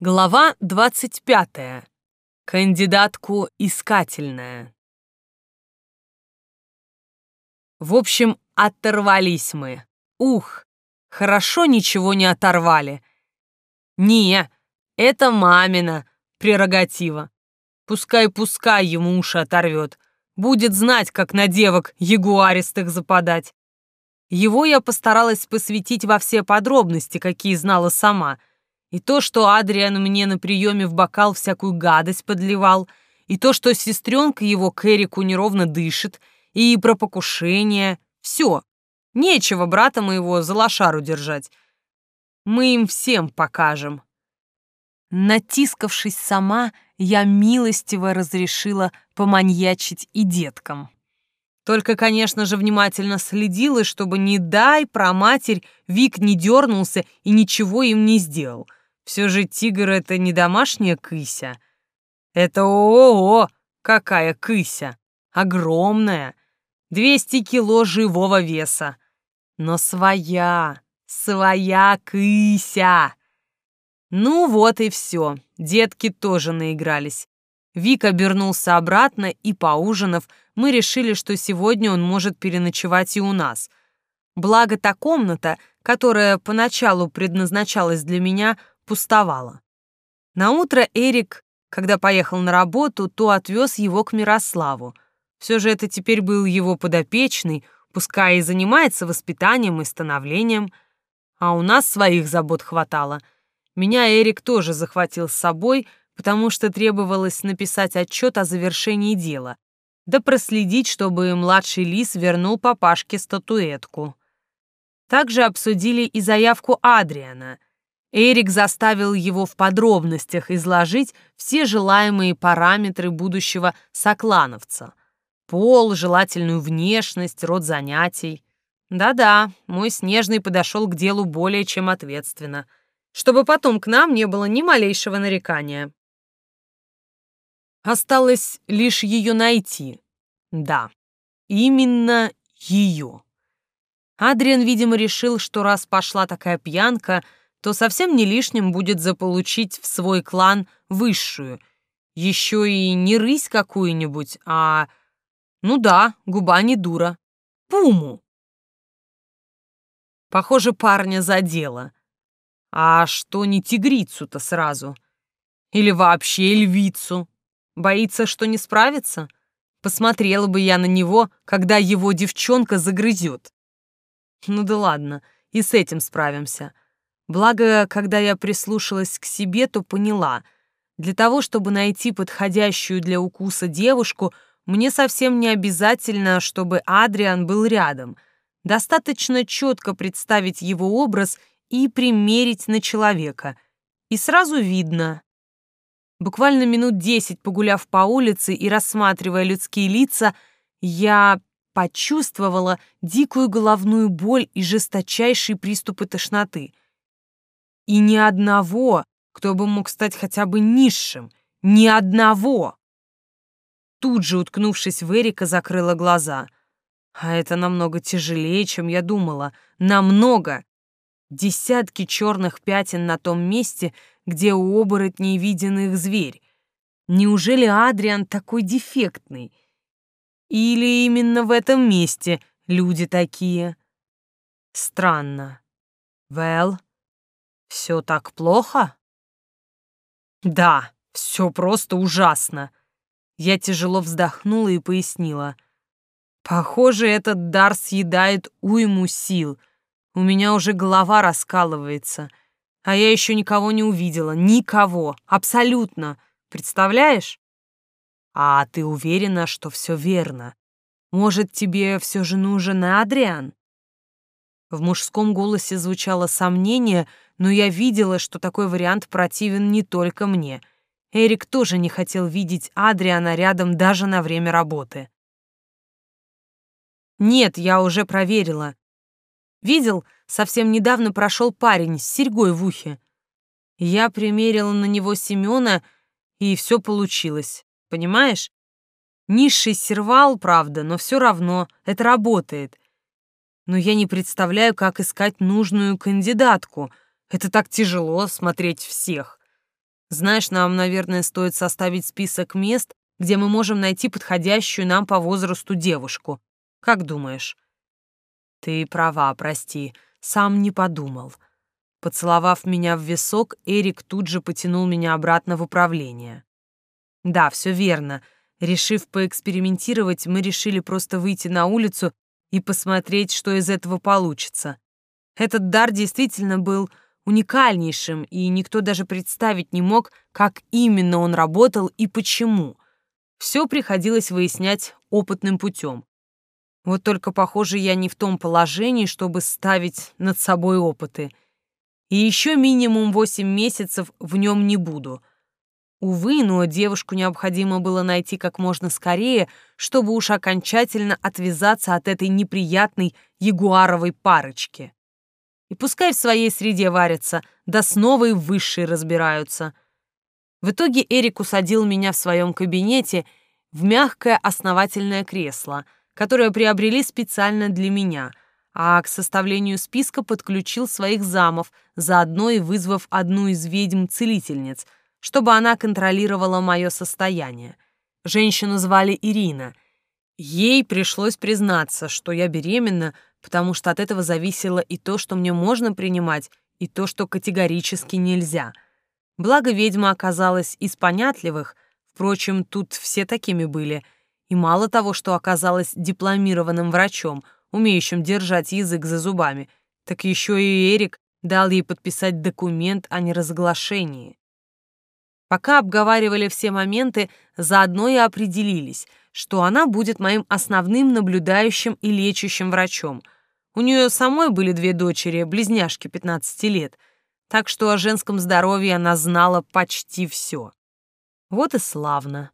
Глава 25. Кандидатку искательная. В общем, оторвались мы. Ух, хорошо ничего не оторвали. Не, это мамина прерогатива. Пускай-пускай ему уши оторвет. Будет знать, как на девок ягуаристых западать. Его я постаралась посвятить во все подробности, какие знала сама — и то, что Адриан мне на приеме в бокал всякую гадость подливал, и то, что сестренка его к Эрику неровно дышит, и про покушение. Все. Нечего брата моего за лошару держать. Мы им всем покажем. Натискавшись сама, я милостиво разрешила поманьячить и деткам. Только, конечно же, внимательно следила, чтобы, не дай про матерь, Вик не дернулся и ничего им не сделал — все же тигр — это не домашняя кыся. Это о-о-о, какая кыся! Огромная! 200 кило живого веса. Но своя, своя кыся! Ну вот и все. Детки тоже наигрались. Вик обернулся обратно, и, поужинав, мы решили, что сегодня он может переночевать и у нас. Благо та комната, которая поначалу предназначалась для меня, пустовало. Наутро Эрик, когда поехал на работу, то отвез его к Мирославу. Все же это теперь был его подопечный, пускай и занимается воспитанием и становлением, а у нас своих забот хватало. Меня Эрик тоже захватил с собой, потому что требовалось написать отчет о завершении дела, да проследить, чтобы младший лис вернул папашке статуэтку. Также обсудили и заявку Адриана — Эрик заставил его в подробностях изложить все желаемые параметры будущего соклановца. Пол, желательную внешность, род занятий. Да-да, мой Снежный подошел к делу более чем ответственно, чтобы потом к нам не было ни малейшего нарекания. Осталось лишь ее найти. Да, именно ее. Адриан, видимо, решил, что раз пошла такая пьянка — то совсем не лишним будет заполучить в свой клан высшую. Еще и не рысь какую-нибудь, а... Ну да, губа не дура. Пуму. Похоже, парня задело. А что не тигрицу-то сразу? Или вообще львицу? Боится, что не справится? Посмотрела бы я на него, когда его девчонка загрызет. Ну да ладно, и с этим справимся. Благо, когда я прислушалась к себе, то поняла, для того, чтобы найти подходящую для укуса девушку, мне совсем не обязательно, чтобы Адриан был рядом. Достаточно четко представить его образ и примерить на человека. И сразу видно. Буквально минут десять погуляв по улице и рассматривая людские лица, я почувствовала дикую головную боль и жесточайшие приступы тошноты — и ни одного, кто бы мог стать хотя бы низшим. Ни одного. Тут же, уткнувшись в Эрика, закрыла глаза. А это намного тяжелее, чем я думала. Намного. Десятки черных пятен на том месте, где у оборотней виден их зверь. Неужели Адриан такой дефектный? Или именно в этом месте люди такие? Странно. Вэл? Все так плохо? Да, все просто ужасно. Я тяжело вздохнула и пояснила. Похоже, этот дар съедает уйму сил. У меня уже голова раскалывается. А я еще никого не увидела. Никого. Абсолютно. Представляешь? А ты уверена, что все верно? Может, тебе все же нужен Адриан? В мужском голосе звучало сомнение, но я видела, что такой вариант противен не только мне. Эрик тоже не хотел видеть Адриана рядом даже на время работы. Нет, я уже проверила. Видел, совсем недавно прошел парень с серьгой в ухе. Я примерила на него Семена, и все получилось. Понимаешь? Низший сервал, правда, но все равно это работает. Но я не представляю, как искать нужную кандидатку — это так тяжело смотреть всех. Знаешь, нам, наверное, стоит составить список мест, где мы можем найти подходящую нам по возрасту девушку. Как думаешь?» «Ты права, прости, сам не подумал». Поцеловав меня в висок, Эрик тут же потянул меня обратно в управление. «Да, все верно. Решив поэкспериментировать, мы решили просто выйти на улицу и посмотреть, что из этого получится. Этот дар действительно был уникальнейшим, и никто даже представить не мог, как именно он работал и почему. Все приходилось выяснять опытным путем. Вот только, похоже, я не в том положении, чтобы ставить над собой опыты. И еще минимум восемь месяцев в нем не буду. Увы, но девушку необходимо было найти как можно скорее, чтобы уж окончательно отвязаться от этой неприятной ягуаровой парочки. И пускай в своей среде варятся, да снова и высшие разбираются. В итоге Эрик усадил меня в своем кабинете в мягкое основательное кресло — которое приобрели специально для меня, а к составлению списка подключил своих замов, заодно и вызвав одну из ведьм-целительниц, чтобы она контролировала мое состояние. Женщину звали Ирина. Ей пришлось признаться, что я беременна, потому что от этого зависело и то, что мне можно принимать, и то, что категорически нельзя. Благо ведьма оказалась из понятливых, впрочем, тут все такими были — и мало того, что оказалась дипломированным врачом, умеющим держать язык за зубами, так еще и Эрик дал ей подписать документ о неразглашении. Пока обговаривали все моменты, заодно и определились, что она будет моим основным наблюдающим и лечащим врачом. У нее самой были две дочери, близняшки 15 лет, так что о женском здоровье она знала почти все. Вот и славно.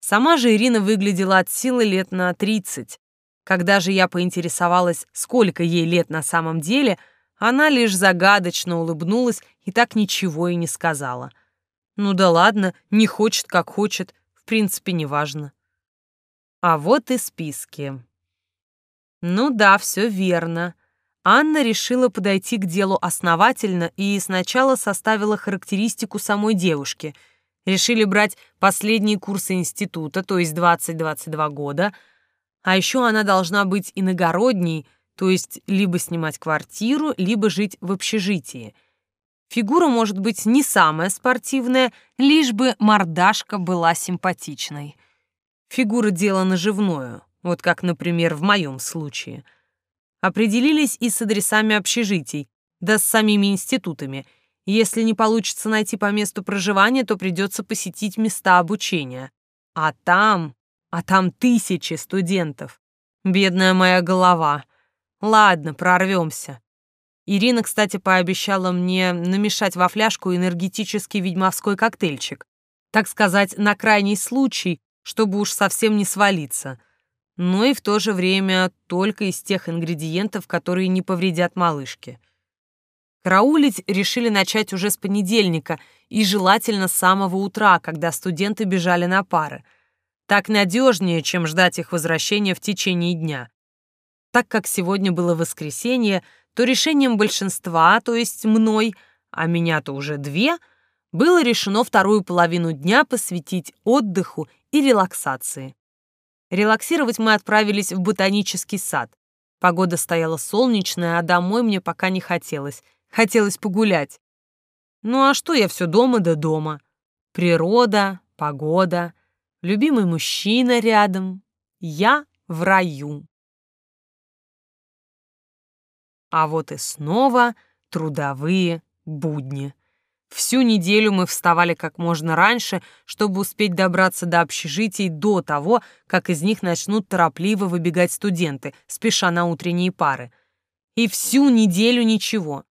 Сама же Ирина выглядела от силы лет на 30. Когда же я поинтересовалась, сколько ей лет на самом деле, она лишь загадочно улыбнулась и так ничего и не сказала. Ну да ладно, не хочет, как хочет, в принципе, неважно. А вот и списки. Ну да, все верно. Анна решила подойти к делу основательно и сначала составила характеристику самой девушки — Решили брать последние курсы института, то есть 20-22 года. А еще она должна быть иногородней, то есть либо снимать квартиру, либо жить в общежитии. Фигура может быть не самая спортивная, лишь бы мордашка была симпатичной. Фигура — дело наживное, вот как, например, в моем случае. Определились и с адресами общежитий, да с самими институтами — если не получится найти по месту проживания, то придется посетить места обучения. А там... А там тысячи студентов. Бедная моя голова. Ладно, прорвемся. Ирина, кстати, пообещала мне намешать во фляжку энергетический ведьмовской коктейльчик. Так сказать, на крайний случай, чтобы уж совсем не свалиться. Но и в то же время только из тех ингредиентов, которые не повредят малышке. Караулить решили начать уже с понедельника и желательно с самого утра, когда студенты бежали на пары. Так надежнее, чем ждать их возвращения в течение дня. Так как сегодня было воскресенье, то решением большинства, то есть мной, а меня-то уже две, было решено вторую половину дня посвятить отдыху и релаксации. Релаксировать мы отправились в ботанический сад. Погода стояла солнечная, а домой мне пока не хотелось. Хотелось погулять. Ну а что я все дома да дома? Природа, погода, любимый мужчина рядом. Я в раю. А вот и снова трудовые будни. Всю неделю мы вставали как можно раньше, чтобы успеть добраться до общежитий до того, как из них начнут торопливо выбегать студенты, спеша на утренние пары. И всю неделю ничего.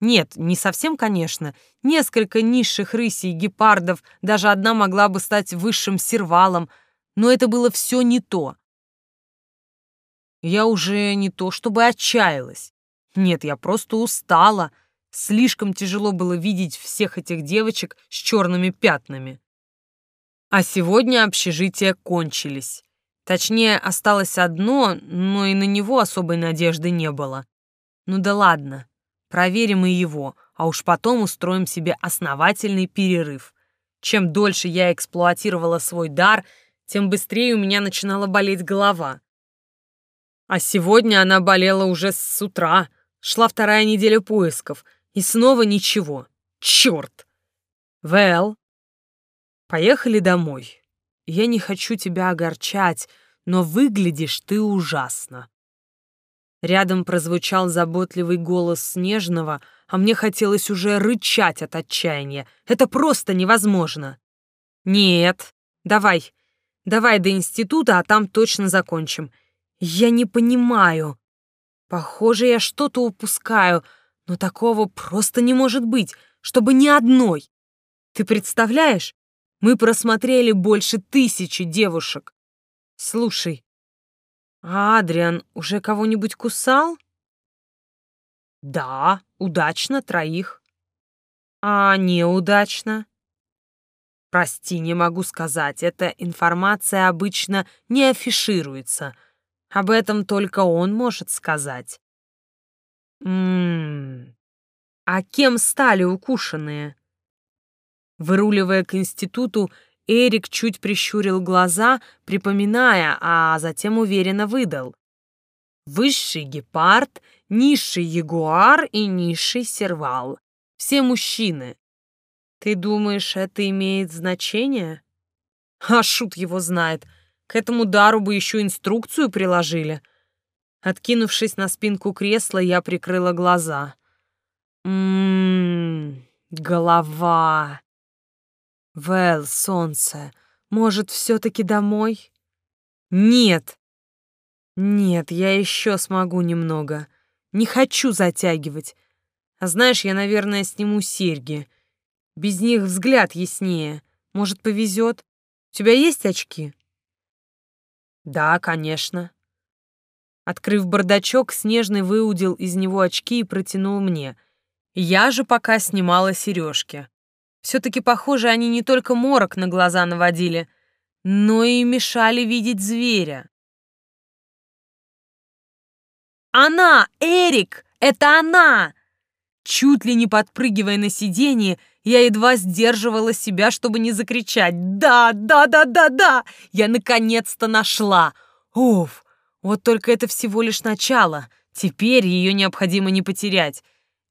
Нет, не совсем, конечно. Несколько низших рысей, гепардов, даже одна могла бы стать высшим сервалом, но это было все не то. Я уже не то чтобы отчаялась. Нет, я просто устала. Слишком тяжело было видеть всех этих девочек с черными пятнами. А сегодня общежития кончились. Точнее, осталось одно, но и на него особой надежды не было. Ну да ладно, Проверим и его, а уж потом устроим себе основательный перерыв. Чем дольше я эксплуатировала свой дар, тем быстрее у меня начинала болеть голова. А сегодня она болела уже с утра, шла вторая неделя поисков, и снова ничего. Черт! Вэл, поехали домой. Я не хочу тебя огорчать, но выглядишь ты ужасно. Рядом прозвучал заботливый голос Снежного, а мне хотелось уже рычать от отчаяния. Это просто невозможно. Нет, давай, давай до института, а там точно закончим. Я не понимаю. Похоже, я что-то упускаю, но такого просто не может быть, чтобы ни одной. Ты представляешь? Мы просмотрели больше тысячи девушек. Слушай, а Адриан уже кого-нибудь кусал? Да, удачно троих. А неудачно? Прости, не могу сказать. Эта информация обычно не афишируется. Об этом только он может сказать. Ммм. А кем стали укушенные? Выруливая к институту, Эрик чуть прищурил глаза, припоминая, а затем уверенно выдал. Высший гепард, низший ягуар и низший сервал. Все мужчины. Ты думаешь, это имеет значение? А шут его знает. К этому дару бы еще инструкцию приложили. Откинувшись на спинку кресла, я прикрыла глаза. Ммм, голова. Вэл, солнце, может, все-таки домой? Нет. Нет, я еще смогу немного. Не хочу затягивать. А знаешь, я, наверное, сниму серьги. Без них взгляд яснее. Может, повезет. У тебя есть очки? Да, конечно. Открыв бардачок, Снежный выудил из него очки и протянул мне. Я же пока снимала сережки. Все-таки, похоже, они не только морок на глаза наводили, но и мешали видеть зверя. «Она! Эрик! Это она!» Чуть ли не подпрыгивая на сиденье, я едва сдерживала себя, чтобы не закричать «Да, да, да, да, да! Я наконец-то нашла! Уф! Вот только это всего лишь начало. Теперь ее необходимо не потерять.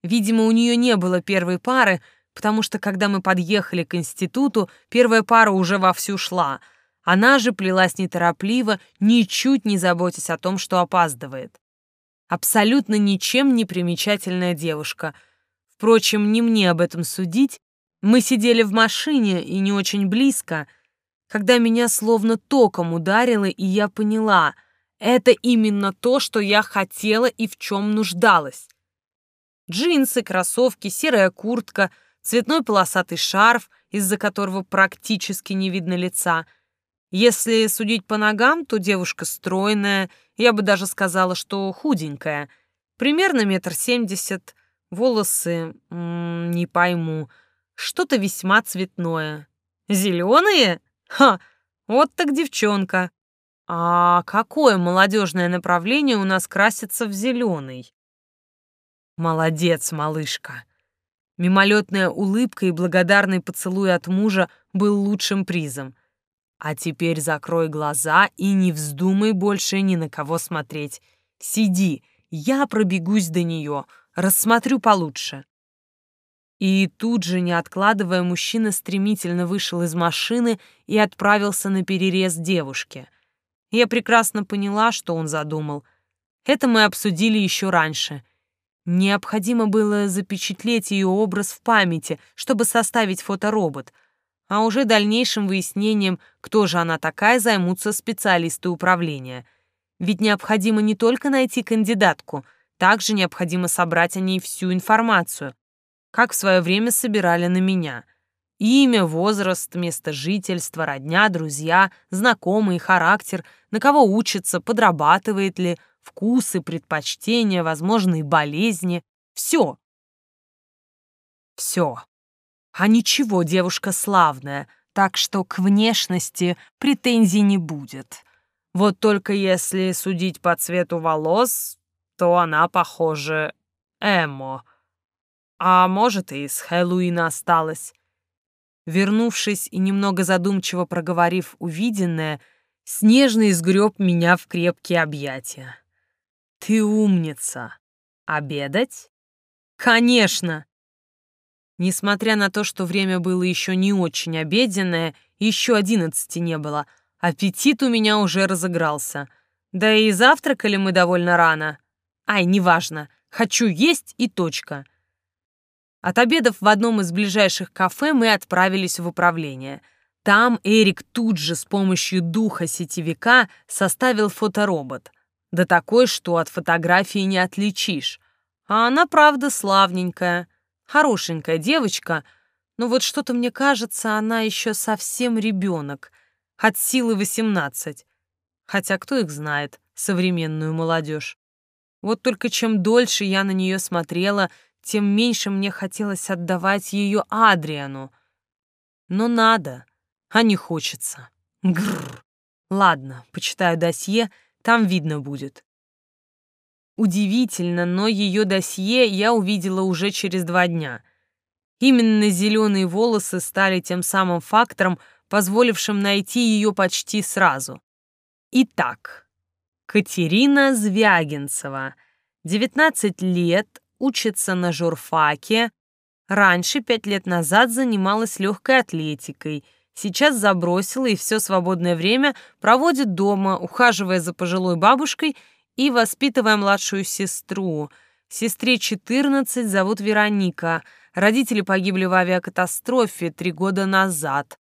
Видимо, у нее не было первой пары, потому что когда мы подъехали к институту, первая пара уже вовсю шла. Она же плелась неторопливо, ничуть не заботясь о том, что опаздывает. Абсолютно ничем не примечательная девушка. Впрочем, не мне об этом судить. Мы сидели в машине и не очень близко, когда меня словно током ударило, и я поняла — это именно то, что я хотела и в чем нуждалась. Джинсы, кроссовки, серая куртка — цветной полосатый шарф, из-за которого практически не видно лица. Если судить по ногам, то девушка стройная, я бы даже сказала, что худенькая. Примерно метр семьдесят, волосы, м -м, не пойму, что-то весьма цветное. Зеленые? Ха, вот так девчонка. А какое молодежное направление у нас красится в зеленый? Молодец, малышка. Мимолетная улыбка и благодарный поцелуй от мужа был лучшим призом. А теперь закрой глаза и не вздумай больше ни на кого смотреть. Сиди, я пробегусь до нее, рассмотрю получше. И тут же, не откладывая, мужчина стремительно вышел из машины и отправился на перерез девушке. Я прекрасно поняла, что он задумал. Это мы обсудили еще раньше. Необходимо было запечатлеть ее образ в памяти, чтобы составить фоторобот, а уже дальнейшим выяснением, кто же она такая, займутся специалисты управления. Ведь необходимо не только найти кандидатку, также необходимо собрать о ней всю информацию, как в свое время собирали на меня. Имя, возраст, место жительства, родня, друзья, знакомый, характер, на кого учится, подрабатывает ли – вкусы, предпочтения, возможные болезни. Все. Все. А ничего, девушка славная, так что к внешности претензий не будет. Вот только если судить по цвету волос, то она, похоже, эмо. А может, и с Хэллоуина осталось. Вернувшись и немного задумчиво проговорив увиденное, Снежный сгреб меня в крепкие объятия. «Ты умница! Обедать?» «Конечно!» Несмотря на то, что время было еще не очень обеденное, еще одиннадцати не было, аппетит у меня уже разыгрался. Да и завтракали мы довольно рано. Ай, неважно, хочу есть и точка. От обедов в одном из ближайших кафе мы отправились в управление. Там Эрик тут же с помощью духа сетевика составил фоторобот. Да такой, что от фотографии не отличишь. А она, правда, славненькая. Хорошенькая девочка, но вот что-то мне кажется, она еще совсем ребенок, от силы 18. Хотя кто их знает, современную молодежь. Вот только чем дольше я на нее смотрела, тем меньше мне хотелось отдавать ее Адриану. Но надо, а не хочется. Гррр. Ладно, почитаю досье, там видно будет. Удивительно, но ее досье я увидела уже через два дня. Именно зеленые волосы стали тем самым фактором, позволившим найти ее почти сразу. Итак, Катерина Звягинцева, 19 лет, учится на журфаке. Раньше, пять лет назад, занималась легкой атлетикой. Сейчас забросила и все свободное время проводит дома, ухаживая за пожилой бабушкой и воспитывая младшую сестру. Сестре 14, зовут Вероника. Родители погибли в авиакатастрофе три года назад.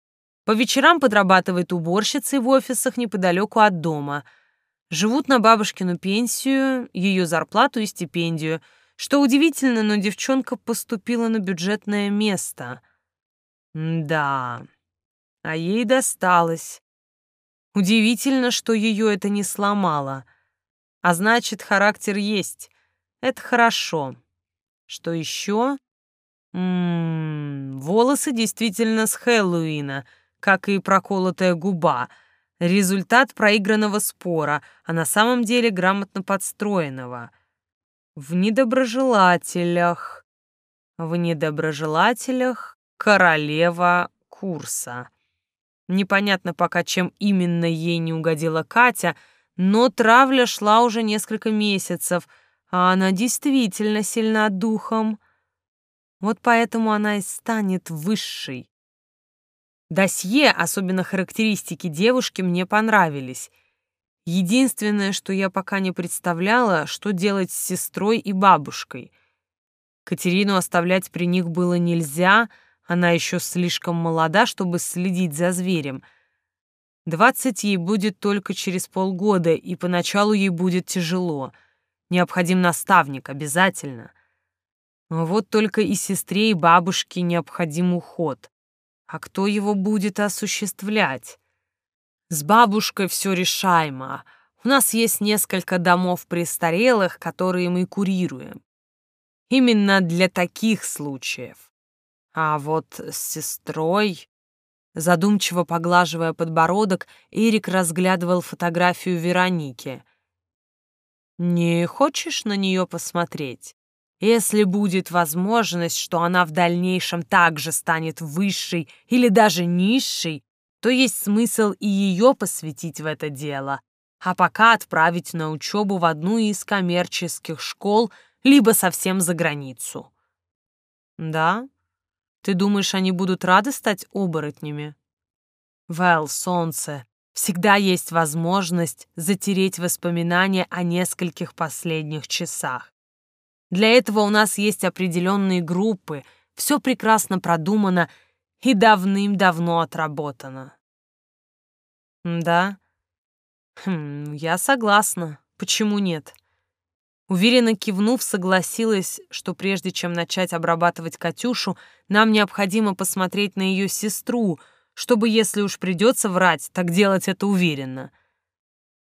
По вечерам подрабатывает уборщицей в офисах неподалеку от дома. Живут на бабушкину пенсию, ее зарплату и стипендию. Что удивительно, но девчонка поступила на бюджетное место. Да, а ей досталось. Удивительно, что ее это не сломало. А значит, характер есть. Это хорошо. Что еще? Ммм, волосы действительно с Хэллоуина, как и проколотая губа. Результат проигранного спора, а на самом деле грамотно подстроенного. В недоброжелателях. В недоброжелателях королева курса. Непонятно пока, чем именно ей не угодила Катя — но травля шла уже несколько месяцев, а она действительно сильна духом. Вот поэтому она и станет высшей. Досье, особенно характеристики девушки, мне понравились. Единственное, что я пока не представляла, что делать с сестрой и бабушкой. Катерину оставлять при них было нельзя, она еще слишком молода, чтобы следить за зверем — Двадцать ей будет только через полгода, и поначалу ей будет тяжело. Необходим наставник, обязательно. Вот только и сестре, и бабушке необходим уход. А кто его будет осуществлять? С бабушкой все решаемо. У нас есть несколько домов престарелых, которые мы курируем. Именно для таких случаев. А вот с сестрой... Задумчиво поглаживая подбородок, Эрик разглядывал фотографию Вероники. «Не хочешь на нее посмотреть? Если будет возможность, что она в дальнейшем также станет высшей или даже низшей, то есть смысл и ее посвятить в это дело, а пока отправить на учебу в одну из коммерческих школ либо совсем за границу». «Да?» Ты думаешь, они будут рады стать оборотнями? Вэл, солнце, всегда есть возможность затереть воспоминания о нескольких последних часах. Для этого у нас есть определенные группы, все прекрасно продумано и давным-давно отработано. Да? Хм, я согласна. Почему нет? Уверенно кивнув, согласилась, что прежде чем начать обрабатывать Катюшу, нам необходимо посмотреть на ее сестру, чтобы, если уж придется врать, так делать это уверенно.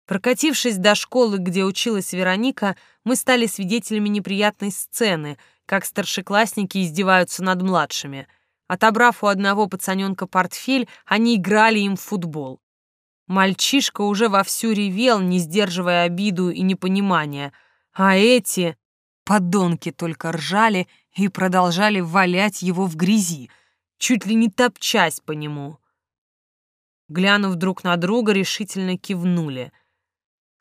Прокатившись до школы, где училась Вероника, мы стали свидетелями неприятной сцены, как старшеклассники издеваются над младшими. Отобрав у одного пацаненка портфель, они играли им в футбол. Мальчишка уже вовсю ревел, не сдерживая обиду и непонимания — а эти подонки только ржали и продолжали валять его в грязи, чуть ли не топчась по нему. Глянув друг на друга, решительно кивнули.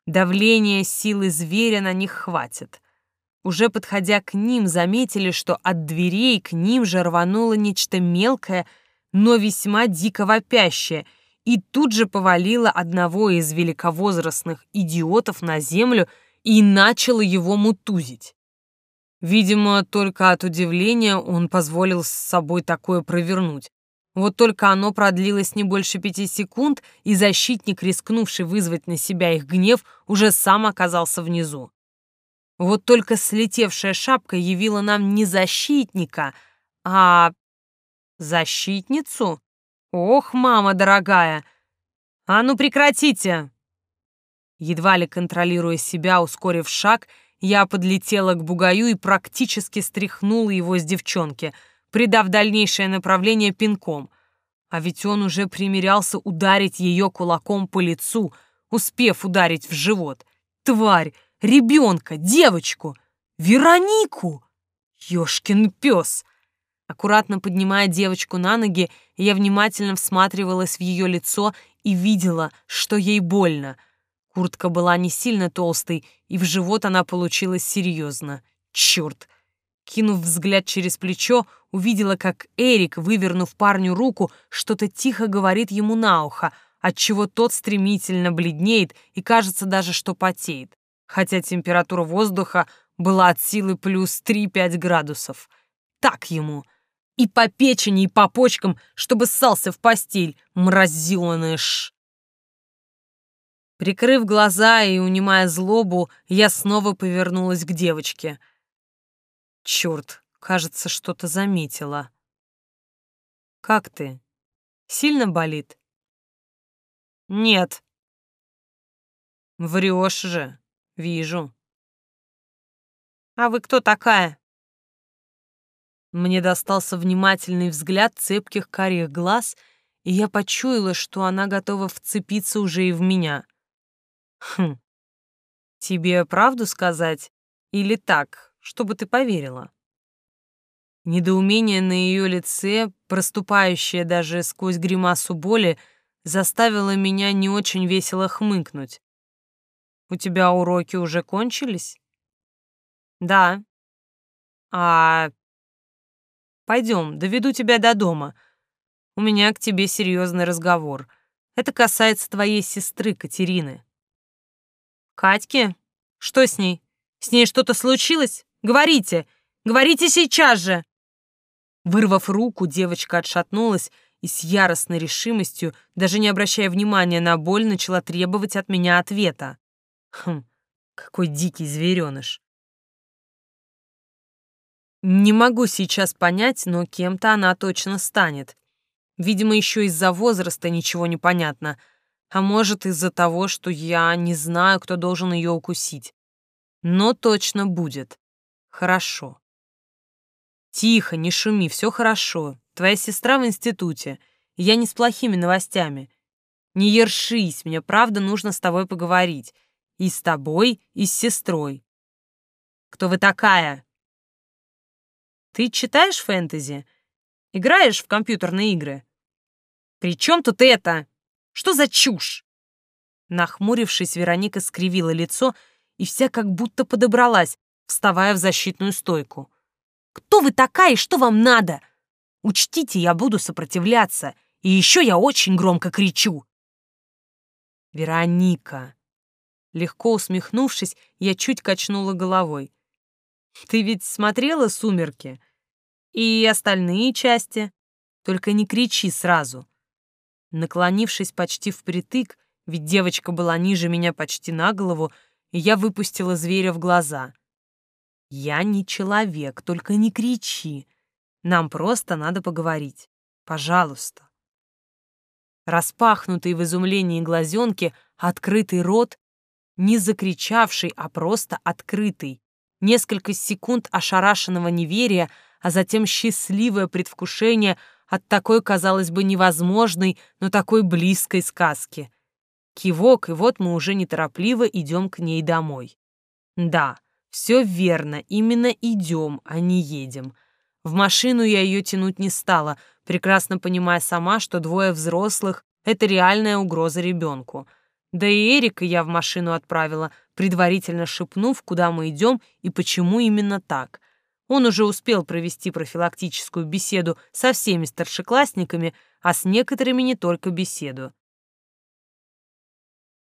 Давление силы зверя на них хватит. Уже подходя к ним, заметили, что от дверей к ним же рвануло нечто мелкое, но весьма дико вопящее, и тут же повалило одного из великовозрастных идиотов на землю и начало его мутузить. Видимо, только от удивления он позволил с собой такое провернуть. Вот только оно продлилось не больше пяти секунд, и защитник, рискнувший вызвать на себя их гнев, уже сам оказался внизу. Вот только слетевшая шапка явила нам не защитника, а защитницу. Ох, мама дорогая! А ну прекратите! Едва ли контролируя себя, ускорив шаг, я подлетела к бугаю и практически стряхнула его с девчонки, придав дальнейшее направление пинком. А ведь он уже примерялся ударить ее кулаком по лицу, успев ударить в живот. Тварь! Ребенка! Девочку! Веронику! Ёшкин пес! Аккуратно поднимая девочку на ноги, я внимательно всматривалась в ее лицо и видела, что ей больно — Куртка была не сильно толстой, и в живот она получилась серьезно. Черт! Кинув взгляд через плечо, увидела, как Эрик, вывернув парню руку, что-то тихо говорит ему на ухо, отчего тот стремительно бледнеет и кажется даже, что потеет, хотя температура воздуха была от силы плюс 3-5 градусов. Так ему. И по печени, и по почкам, чтобы ссался в постель, мразиланая ш... Прикрыв глаза и унимая злобу, я снова повернулась к девочке. Черт, кажется, что-то заметила. «Как ты? Сильно болит?» «Нет». «Врешь же, вижу». «А вы кто такая?» Мне достался внимательный взгляд цепких карих глаз, и я почуяла, что она готова вцепиться уже и в меня — Хм. Тебе правду сказать или так, чтобы ты поверила? Недоумение на ее лице, проступающее даже сквозь гримасу боли, заставило меня не очень весело хмыкнуть. У тебя уроки уже кончились? Да. А Пойдем, доведу тебя до дома. У меня к тебе серьезный разговор. Это касается твоей сестры Катерины. «Катьке? Что с ней? С ней что-то случилось? Говорите! Говорите сейчас же!» Вырвав руку, девочка отшатнулась и с яростной решимостью, даже не обращая внимания на боль, начала требовать от меня ответа. Хм, какой дикий звереныш. Не могу сейчас понять, но кем-то она точно станет. Видимо, еще из-за возраста ничего не понятно — а может, из-за того, что я не знаю, кто должен ее укусить. Но точно будет. Хорошо. Тихо, не шуми, все хорошо. Твоя сестра в институте. Я не с плохими новостями. Не ершись, мне правда нужно с тобой поговорить. И с тобой, и с сестрой. Кто вы такая? Ты читаешь фэнтези? Играешь в компьютерные игры? При чем тут это? Что за чушь?» Нахмурившись, Вероника скривила лицо и вся как будто подобралась, вставая в защитную стойку. «Кто вы такая и что вам надо? Учтите, я буду сопротивляться, и еще я очень громко кричу!» «Вероника!» Легко усмехнувшись, я чуть качнула головой. «Ты ведь смотрела «Сумерки»? И остальные части? Только не кричи сразу. Наклонившись почти впритык, ведь девочка была ниже меня почти на голову, я выпустила зверя в глаза. «Я не человек, только не кричи. Нам просто надо поговорить. Пожалуйста». Распахнутый в изумлении глазенки, открытый рот, не закричавший, а просто открытый. Несколько секунд ошарашенного неверия, а затем счастливое предвкушение — от такой, казалось бы, невозможной, но такой близкой сказки. Кивок, и вот мы уже неторопливо идем к ней домой. Да, все верно, именно идем, а не едем. В машину я ее тянуть не стала, прекрасно понимая сама, что двое взрослых — это реальная угроза ребенку. Да и Эрика я в машину отправила, предварительно шепнув, куда мы идем и почему именно так. Он уже успел провести профилактическую беседу со всеми старшеклассниками, а с некоторыми не только беседу.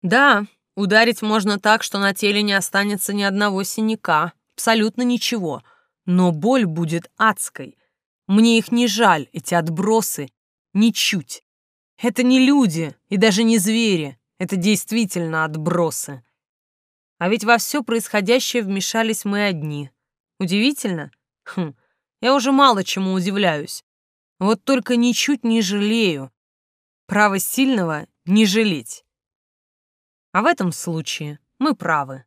Да, ударить можно так, что на теле не останется ни одного синяка, абсолютно ничего, но боль будет адской. Мне их не жаль, эти отбросы, ничуть. Это не люди и даже не звери, это действительно отбросы. А ведь во все происходящее вмешались мы одни. Удивительно? Хм, я уже мало чему удивляюсь. Вот только ничуть не жалею. Право сильного — не жалеть. А в этом случае мы правы.